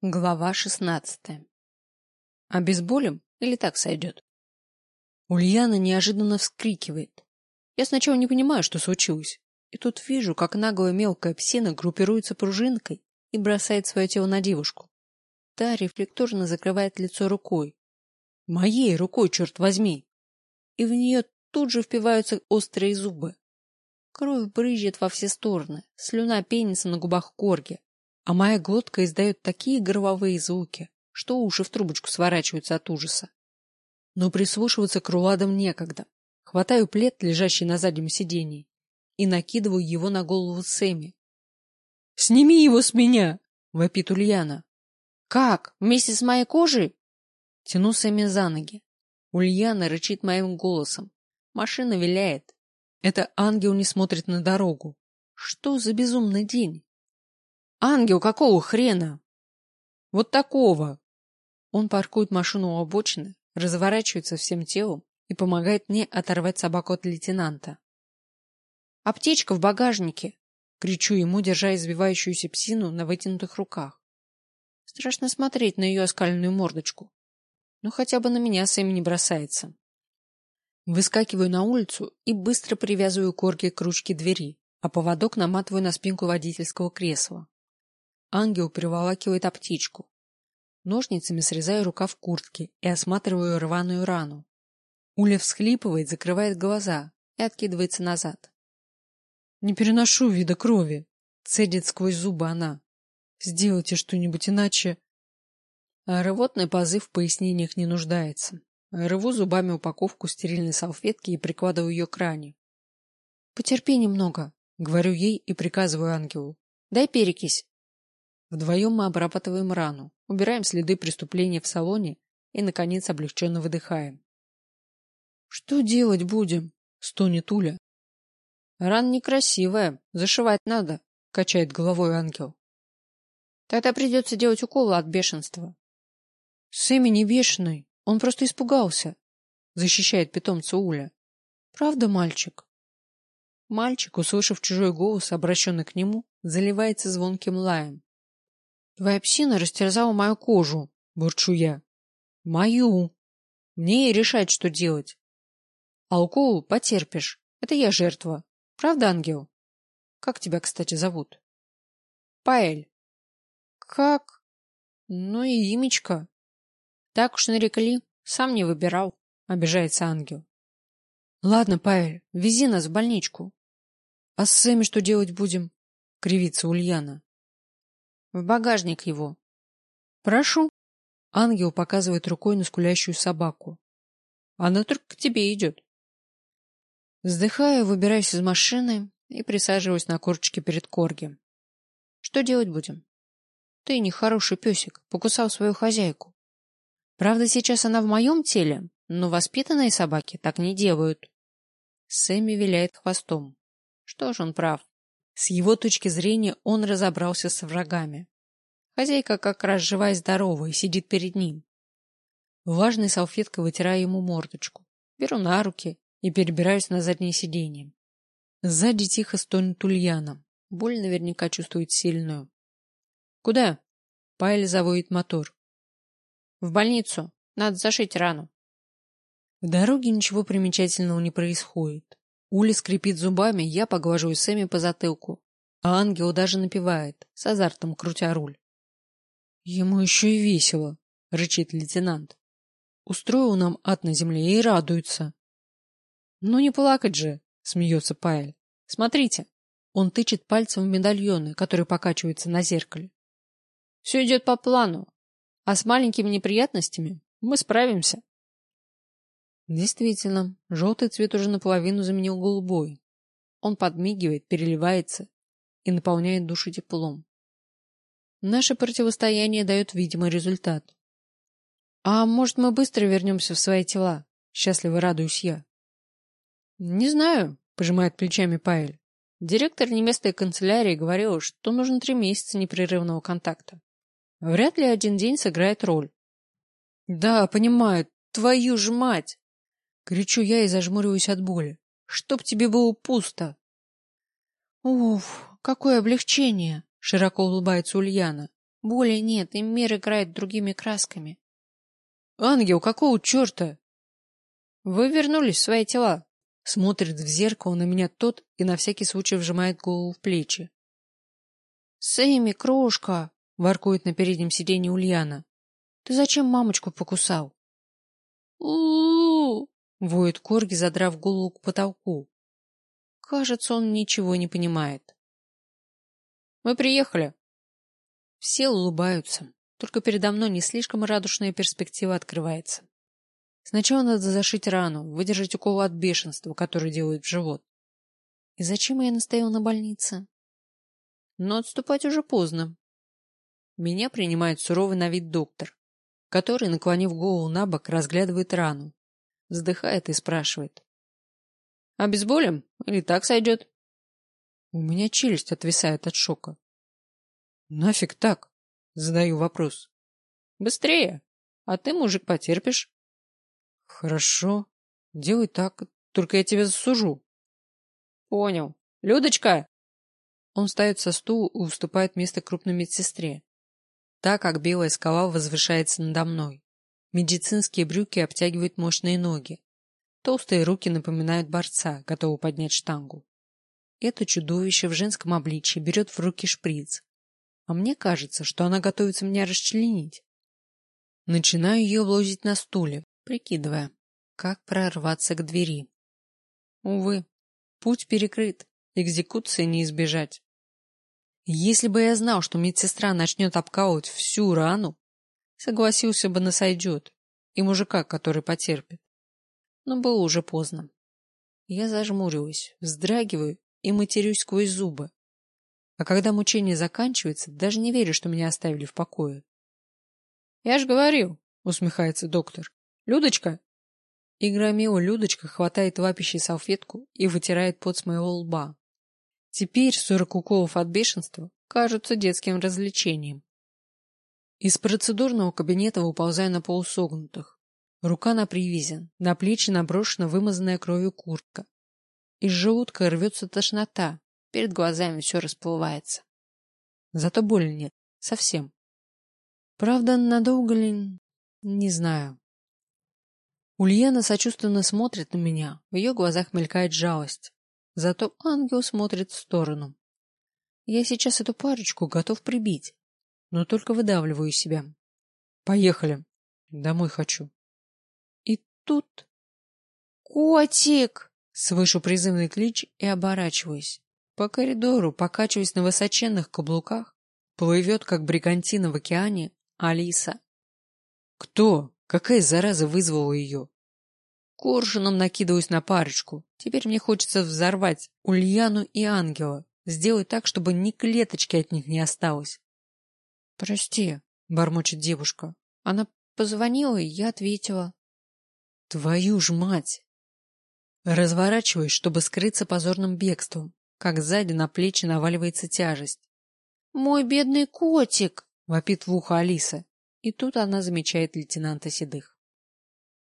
Глава шестнадцатая. Обезболим или так сойдет? Ульяна неожиданно вскрикивает. Я сначала не понимаю, что случилось. И тут вижу, как наглая мелкая псина группируется пружинкой и бросает свое тело на девушку. Та рефлекторно закрывает лицо рукой. Моей рукой, черт возьми! И в нее тут же впиваются острые зубы. Кровь брызжет во все стороны, слюна пенится на губах корги, а моя глотка издает такие горловые звуки, что уши в трубочку сворачиваются от ужаса. Но прислушиваться к руладам некогда. Хватаю плед, лежащий на заднем сиденье, и накидываю его на голову Сэмми. — Сними его с меня! — вопит Ульяна. — Как? Вместе с моей кожей? Тяну Сэмми за ноги. Ульяна рычит моим голосом. Машина виляет. Это ангел не смотрит на дорогу. Что за безумный день? Ангел, какого хрена? Вот такого. Он паркует машину у обочины, разворачивается всем телом и помогает мне оторвать собаку от лейтенанта. Аптечка в багажнике, кричу ему, держа извивающуюся псину на вытянутых руках. Страшно смотреть на ее оскаленную мордочку. Но хотя бы на меня Сэм не бросается. Выскакиваю на улицу и быстро привязываю корги к ручке двери, а поводок наматываю на спинку водительского кресла. Ангел приволакивает аптечку. Ножницами срезаю рукав куртки и осматриваю рваную рану. Уля всхлипывает, закрывает глаза и откидывается назад. Не переношу вида крови, цедит сквозь зубы она. Сделайте что-нибудь иначе. Рвотный позыв в пояснениях не нуждается. Рву зубами упаковку стерильной салфетки и прикладываю ее к ране. Потерпи немного, говорю ей и приказываю ангелу. Дай перекись. Вдвоем мы обрабатываем рану, убираем следы преступления в салоне и, наконец, облегченно выдыхаем. — Что делать будем? — стонет Уля. — Рана некрасивая, зашивать надо, — качает головой ангел. — Тогда придется делать уколы от бешенства. — Сэмми не бешеный, он просто испугался, — защищает питомца Уля. — Правда, мальчик? Мальчик, услышав чужой голос, обращенный к нему, заливается звонким лаем. Твоя псина растерзала мою кожу, бурчу я. Мою. Мне и решать, что делать. А укол потерпишь. Это я жертва. Правда, ангел? Как тебя, кстати, зовут? Паэль. Как? Ну и имечко. Так уж нарекли. Сам не выбирал. Обижается ангел. Ладно, Паэль, вези нас в больничку. А с Сэмми что делать будем? Кривится Ульяна. В багажник его. Прошу. Ангел показывает рукой на скулящую собаку. Она только к тебе идет. Вздыхаю, выбираюсь из машины и присаживаюсь на корточке перед Корги. Что делать будем? Ты нехороший песик, покусал свою хозяйку. Правда, сейчас она в моем теле, но воспитанные собаки так не делают. Сэмми виляет хвостом. Что ж, он прав. С его точки зрения он разобрался с врагами. Хозяйка как раз жива и здорова и сидит перед ним. Влажной салфеткой вытираю ему мордочку. Беру на руки и перебираюсь на заднее сиденье. Сзади тихо стонет Ульяна. Боль наверняка чувствует сильную. — Куда? — Пайли заводит мотор. — В больницу. Надо зашить рану. В дороге ничего примечательного не происходит. Уля скрипит зубами, я поглаживаю Сэмми по затылку, а ангел даже напевает, с азартом крутя руль. — Ему еще и весело, — рычит лейтенант. — Устроил нам ад на земле и радуется. — Ну не плакать же, — смеется Паэль. — Смотрите. Он тычет пальцем в медальоны, которые покачиваются на зеркале. — Все идет по плану, а с маленькими неприятностями мы справимся. Действительно, желтый цвет уже наполовину заменил голубой. Он подмигивает, переливается и наполняет души теплом. Наше противостояние дает видимый результат. А может, мы быстро вернемся в свои тела? Счастливо радуюсь я. Не знаю, пожимает плечами Паэль. Директор немецкой канцелярии говорил, что нужно три месяца непрерывного контакта. Вряд ли один день сыграет роль. Да, понимаю, твою ж мать! Кричу я и зажмуриваюсь от боли. Чтоб тебе было пусто. Уф, какое облегчение! Широко улыбается Ульяна. Боли нет, и мир играет другими красками. Ангел, какого черта? Вы вернулись в свои тела. Смотрит в зеркало на меня тот и на всякий случай вжимает голову в плечи. Сэми, крошка, воркует на переднем сиденье Ульяна. Ты зачем мамочку покусал? у воет Корги, задрав голову к потолку. Кажется, он ничего не понимает. Мы приехали. Все улыбаются, только передо мной не слишком радушная перспектива открывается. Сначала надо зашить рану, выдержать укол от бешенства, который делают в живот. И зачем я настоял на больнице? Но отступать уже поздно. Меня принимает суровый на вид доктор, который, наклонив голову на бок, разглядывает рану, вздыхает и спрашивает. — Обезболим? Или так сойдет? У меня челюсть отвисает от шока. — Нафиг так? — задаю вопрос. — Быстрее, а ты, мужик, потерпишь. Хорошо. Делай так, только я тебя засужу. Понял. Людочка! Он встает со стула и уступает место крупной медсестре. Так как белая скала возвышается надо мной. Медицинские брюки обтягивают мощные ноги. Толстые руки напоминают борца, готового поднять штангу. Это чудовище в женском обличье берет в руки шприц. А мне кажется, что она готовится меня расчленить. Начинаю ее лозить на стуле, прикидывая, как прорваться к двери. Увы, путь перекрыт, экзекуции не избежать. Если бы я знал, что медсестра начнет обкалывать всю рану, согласился бы на сойдет и мужика, который потерпит. Но было уже поздно. Я зажмуриваюсь, вздрагиваю и матерюсь сквозь зубы. А когда мучение заканчивается, даже не верю, что меня оставили в покое. — Я ж говорил, — усмехается доктор. Людочка? И громила Людочка хватает лапищей салфетку и вытирает пот с моего лба. Теперь сорок уколов от бешенства кажутся детским развлечением. Из процедурного кабинета уползаю на полусогнутых. Рука на привязи, на плечи наброшена вымазанная кровью куртка. Из желудка рвется тошнота, перед глазами все расплывается. Зато боли нет, совсем. Правда, надолго ли, не знаю. Ульяна сочувственно смотрит на меня, в ее глазах мелькает жалость. Зато ангел смотрит в сторону. Я сейчас эту парочку готов прибить, но только выдавливаю себя. Поехали. Домой хочу. И тут... Котик! Слышу призывный клич и оборачиваюсь. По коридору, покачиваясь на высоченных каблуках, плывет, как бригантина в океане, Алиса. Кто? Какая зараза вызвала ее? Коршуном накидываюсь на парочку. Теперь мне хочется взорвать Ульяну и Ангела, сделать так, чтобы ни клеточки от них не осталось. — Прости, — бормочет девушка. Она позвонила, и я ответила. — Твою ж мать! Разворачиваюсь, чтобы скрыться позорным бегством, как сзади на плечи наваливается тяжесть. — Мой бедный котик! — вопит в ухо Алиса. И тут она замечает лейтенанта Седых.